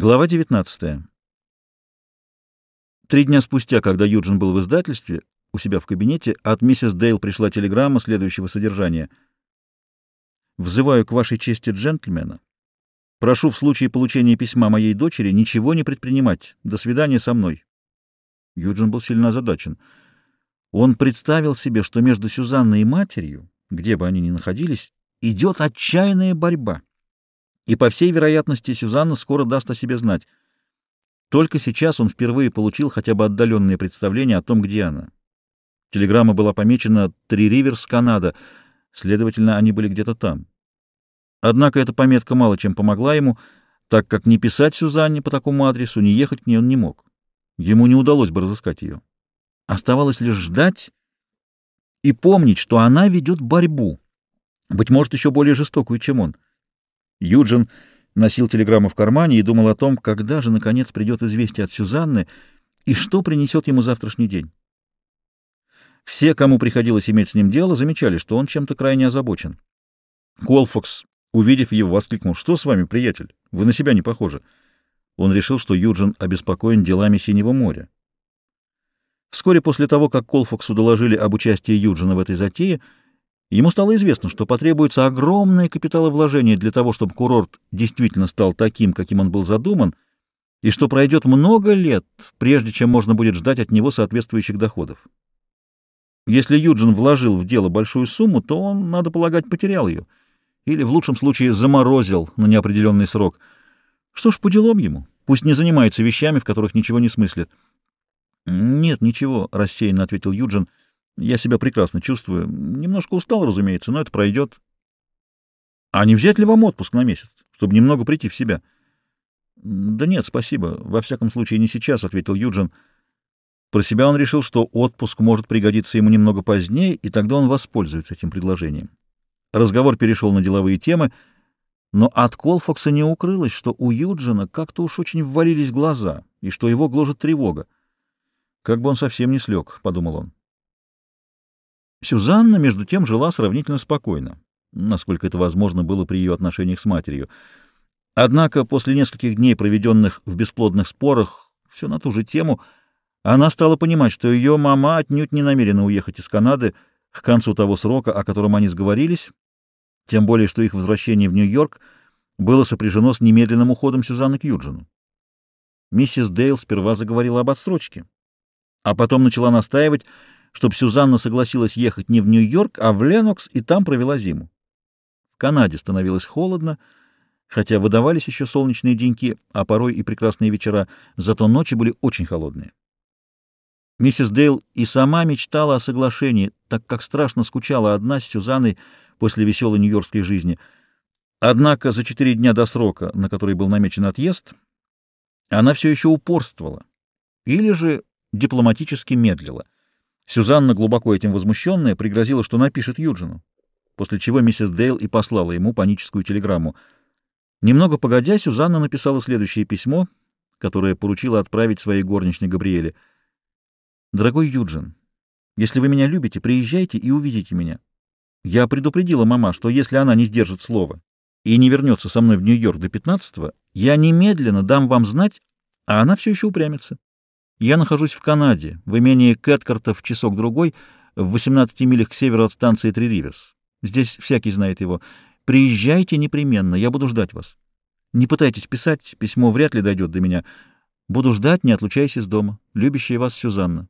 Глава 19. Три дня спустя, когда Юджин был в издательстве, у себя в кабинете, от миссис Дейл пришла телеграмма следующего содержания. «Взываю к вашей чести джентльмена. Прошу в случае получения письма моей дочери ничего не предпринимать. До свидания со мной». Юджин был сильно озадачен. Он представил себе, что между Сюзанной и матерью, где бы они ни находились, идет отчаянная борьба. И, по всей вероятности, Сюзанна скоро даст о себе знать. Только сейчас он впервые получил хотя бы отдаленные представления о том, где она. Телеграмма была помечена «Три Риверс, Канада», следовательно, они были где-то там. Однако эта пометка мало чем помогла ему, так как не писать Сюзанне по такому адресу, не ехать к ней он не мог. Ему не удалось бы разыскать ее. Оставалось лишь ждать и помнить, что она ведет борьбу, быть может, еще более жестокую, чем он. Юджин носил телеграмму в кармане и думал о том, когда же, наконец, придет известие от Сюзанны и что принесет ему завтрашний день. Все, кому приходилось иметь с ним дело, замечали, что он чем-то крайне озабочен. Колфокс, увидев его, воскликнул, «Что с вами, приятель? Вы на себя не похожи». Он решил, что Юджин обеспокоен делами Синего моря. Вскоре после того, как Колфоксу доложили об участии Юджина в этой затее, Ему стало известно, что потребуется огромное капиталовложение для того, чтобы курорт действительно стал таким, каким он был задуман, и что пройдет много лет, прежде чем можно будет ждать от него соответствующих доходов. Если Юджин вложил в дело большую сумму, то он, надо полагать, потерял ее, или в лучшем случае заморозил на неопределенный срок. Что ж, по делам ему, пусть не занимается вещами, в которых ничего не смыслит. «Нет, ничего», — рассеянно ответил Юджин, — я себя прекрасно чувствую. Немножко устал, разумеется, но это пройдет. А не взять ли вам отпуск на месяц, чтобы немного прийти в себя? Да нет, спасибо. Во всяком случае, не сейчас, — ответил Юджин. Про себя он решил, что отпуск может пригодиться ему немного позднее, и тогда он воспользуется этим предложением. Разговор перешел на деловые темы, но от Колфокса не укрылось, что у Юджина как-то уж очень ввалились глаза, и что его гложет тревога. «Как бы он совсем не слег», — подумал он. Сюзанна, между тем, жила сравнительно спокойно, насколько это возможно было при ее отношениях с матерью. Однако после нескольких дней, проведенных в бесплодных спорах, все на ту же тему, она стала понимать, что ее мама отнюдь не намерена уехать из Канады к концу того срока, о котором они сговорились, тем более, что их возвращение в Нью-Йорк было сопряжено с немедленным уходом Сюзанны к Юджину. Миссис Дейл сперва заговорила об отсрочке, а потом начала настаивать, чтобы Сюзанна согласилась ехать не в Нью-Йорк, а в Ленокс и там провела зиму. В Канаде становилось холодно, хотя выдавались еще солнечные деньки, а порой и прекрасные вечера, зато ночи были очень холодные. Миссис Дейл и сама мечтала о соглашении, так как страшно скучала одна с Сюзанной после веселой нью-йоркской жизни. Однако за четыре дня до срока, на который был намечен отъезд, она все еще упорствовала или же дипломатически медлила — Сюзанна, глубоко этим возмущенная, пригрозила, что напишет Юджину, после чего миссис Дейл и послала ему паническую телеграмму. Немного погодя, Сюзанна написала следующее письмо, которое поручила отправить своей горничной Габриэле. «Дорогой Юджин, если вы меня любите, приезжайте и увезите меня. Я предупредила мама, что если она не сдержит слова и не вернется со мной в Нью-Йорк до 15-го, я немедленно дам вам знать, а она все еще упрямится. Я нахожусь в Канаде, в имении Кэткартов часок-другой, в 18 милях к северу от станции Три Риверс. Здесь всякий знает его. Приезжайте непременно, я буду ждать вас. Не пытайтесь писать, письмо вряд ли дойдет до меня. Буду ждать, не отлучаясь из дома. Любящая вас Сюзанна.